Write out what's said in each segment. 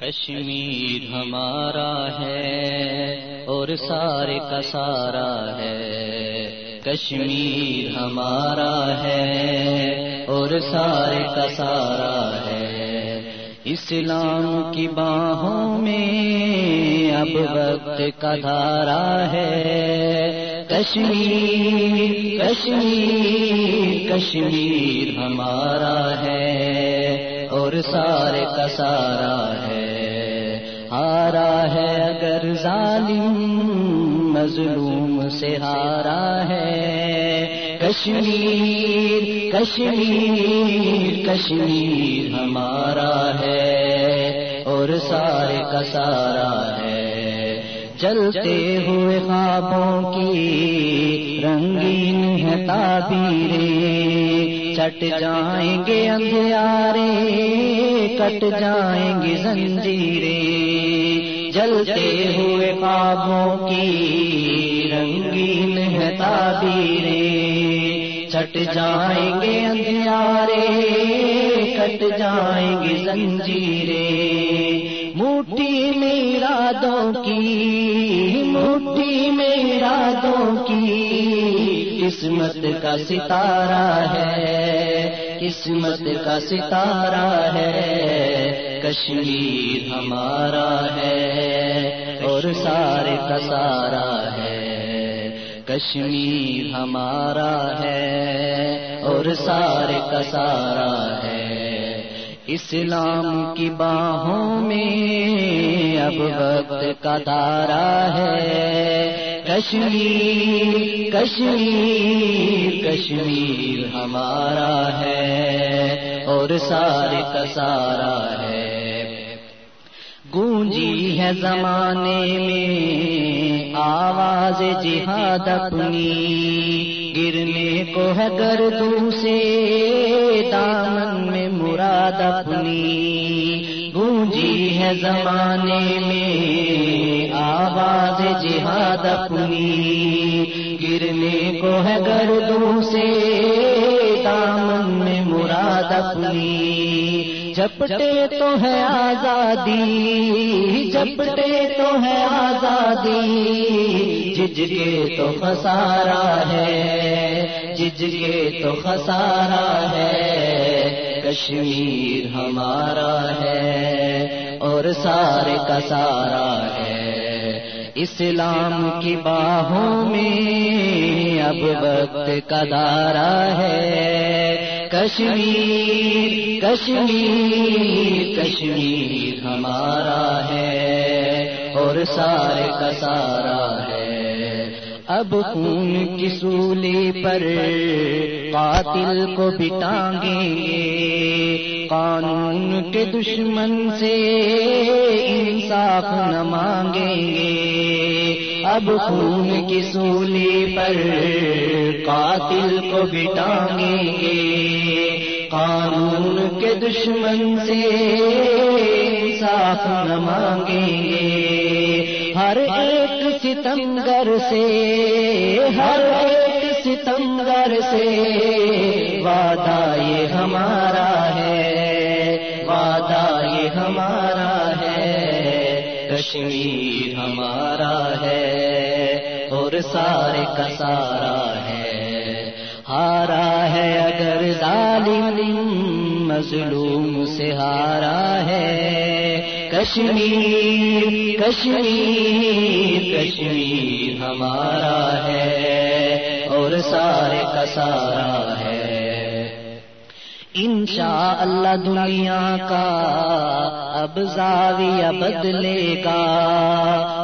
کشمیر ہمارا ہے اور سارے کا سارا ہے۔ کشمیر ہمارا ہے اور سارے کا سارا ہے۔ اسلام کی باہوں میں اب وقت کا دھارا ہے۔ کشمیر کشمیر کشمیر ہمارا ہے اور سارے کا سارا ہے۔ ظالم مظلوم سے ہارا ہے۔ کشمیر کشمیر کشمیر ہمارا ہے اور سارے کا سارا ہے۔ جلتے ہوئے خوابوں کی رنگین ہے تعبیریں۔ چٹ جائیں گے اندھیارے، کٹ جائیں گے زنجیریں۔ جلتے ہوئے خوابوں کی رنگین ہے تعبیریں۔ چٹ جائیں گے اندھیارے، کٹ جائیں گے زنجیریں۔ موٹی میرا دو کی، موٹی میرا دو کی قسمت کا ستارہ ہے، قسمت کا ستارہ ہے۔ کشمیر ہمارا ہے اور سارے کا سارا ہے۔ کشمیر ہمارا ہے اور سارے کا سارا ہے۔ اسلام کی باہوں میں اب وقت کا دارا ہے۔ کشمیر کشمیر کشمیر ہمارا ہے اور سارے کا سارا ہے۔ گونجی ہے زمانے میں آواز جہاد اپنی۔ گرنے کو ہے گردوں سے دامن میں مراد اپنی۔ گونجی ہے زمانے میں۔ آواز جہاد اپنی۔ گرنے کو ہے گردوں سے دامن میں مراد اپنی۔ جپٹے تو ہے آزادی جپٹے تو ہے آزادی جج کے تو خسارا ہے جج کے تو خسارا ہے، کشمیر ہمارا ہے اور سارے کا سارا ہے۔ اسلام کی باہوں میں اب وقت کا دارا ہے۔ کشمیر کشمیر کشمیر ہمارا ہے اور سارے کا سارا ہے۔ اب خون کی سولی پر قاتل کو بٹانگیں گے۔ قانون کے دشمن سے انصاف نہ مانگیں گے۔ اب خون کی سولی پر قاتل کو بٹانگیں گے قانون کے دشمن سے انصاف نہ مانگیں گے ہر ایک ستمگر سے، ہر ایک ستمگر سے وعدہ یہ ہمارا ہے۔ وعدہ یہ ہمارا کشمیر ہمارا ہے اور سارے کا سارا ہے۔ ہارا ہے اگر ظالم مظلوم سے ہارا ہے۔ کشمیر کشمیر کشمیر ہمارا ہے اور سارے کا سارا ہے۔ انشاء اللہ دنیا کا اب زاویہ بدلے گا۔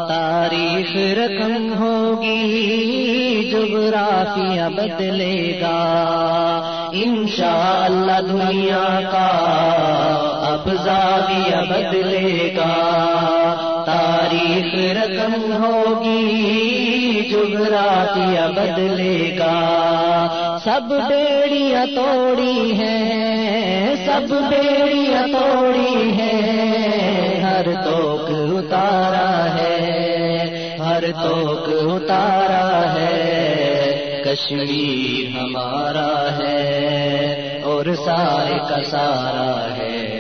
تاریخ رقم ہوگی جغرافیہ بدلے گا۔ انشاء اللہ دنیا کا اب زاویہ بدلے گا۔ تاریخ رقم ہوگی، جغرافیہ بدلے گا۔ سب بیڑیاں توڑی ہیں، سب بیڑیاں توڑی ہیں۔ ہر توک اتارا ہے، ہر توک اتارا ہے۔ کشمیر ہمارا ہے اور سارے کا سارا ہے۔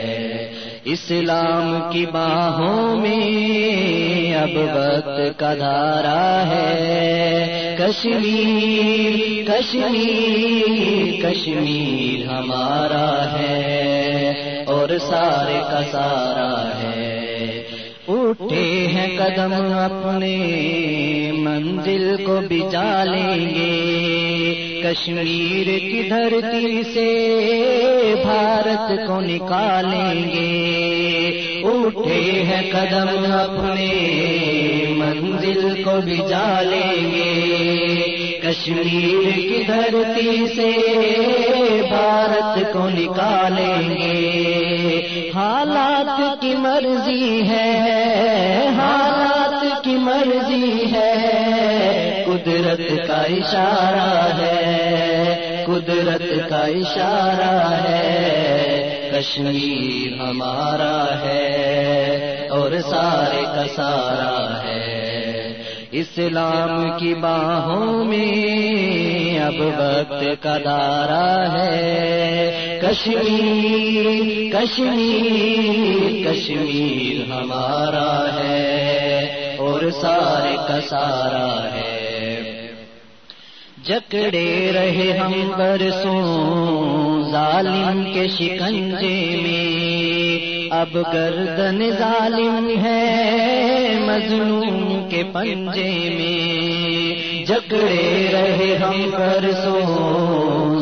اسلام کی باہوں میں اب وقت کا دھارا ہے۔ کشمیر کشمیر کشمیر ہمارا ہے اور سارے کا سارا ہے۔ اٹھے ہیں قدم اپنے، منزل کو بچا لیں گے۔ کشمیر کی دھرتی سے بھارت کو نکالیں گے۔ اٹھے ہیں قدم اپنے منزل کو بچا لیں گے۔ کشمیر کی دھرتی سے بھارت کو نکالیں گے۔ حالات کی مرضی ہے، حالات کی مرضی ہے۔ قدرت کا اشارہ ہے، قدرت کا اشارہ ہے، کشمیر ہمارا ہے اور سارے کا سارا ہے۔ اسلام کی باہوں میں اب وقت کا دارا ہے۔ کشمیر کشمیر کشمیر ہمارا ہے اور سارے کا سارا ہے۔ جکڑے رہے ہم برسوں، ظالم کے شکنجے میں۔ اب گردن ظالم ہے مظلوم کے پنجے میں۔ جکڑے رہے ہم پر سو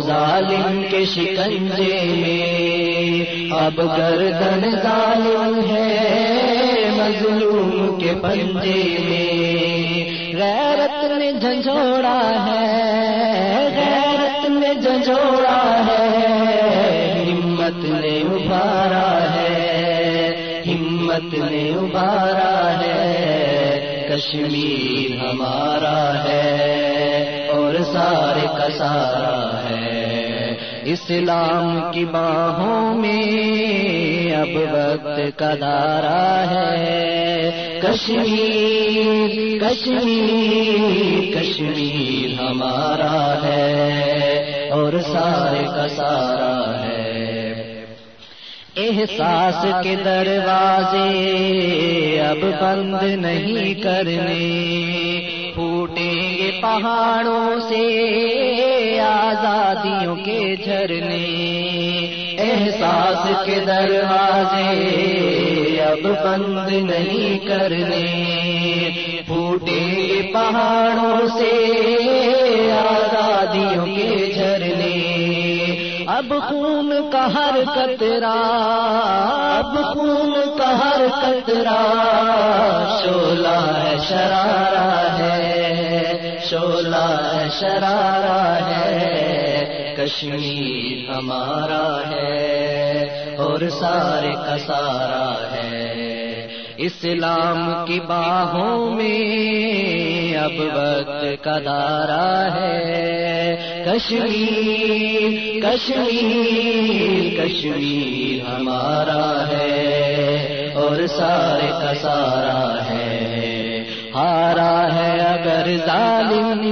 ظالم کے شکنجے میں۔ اب گردن ظالم ہے مظلوم کے پنجے میں۔ غیرت نے جھنجھوڑا ہے، غیرت نے جھنجھوڑا ہے، ہمت نے ابھارا ہے، ہمت نے ابھارا ہے، کشمیر ہمارا ہے اور سارے کا سارا ہے۔ اسلام کی باہوں میں اب وقت کا دارا ہے۔ کشمیر کشمیر کشمیر ہمارا ہے اور سارے کا سارا ہے۔ احساس کے دروازے اب بند نہیں کرنے۔ پھوٹیں گے پہاڑوں سے آزادیوں کے جھرنے۔ احساس کے دروازے اب بند نہیں کرنے۔ پھوٹیں گے پہاڑوں سے اب خون کا ہر قطرہ اب خون کا ہر قطرہ شولا ہے شرارا ہے شولا ہے شرارا ہے، کشمیر ہمارا ہے اور سارے کا سارا ہے۔ اسلام کی باہوں میں اب وقت کا دارا ہے۔ کشمیر کشمیر کشمیر ہمارا ہے اور سارے کا سارا ہے۔ ہارا ہے اگر ظالم،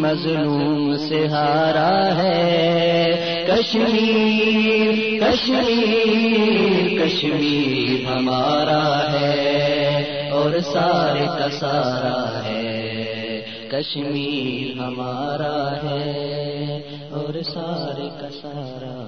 مظلوم سے ہارا ہے۔ کشمیر کشمیر کشمیر ہمارا ہے اور سارے کا سارا ہے۔ کشمیر ہمارا ہے اور سارے کا سارا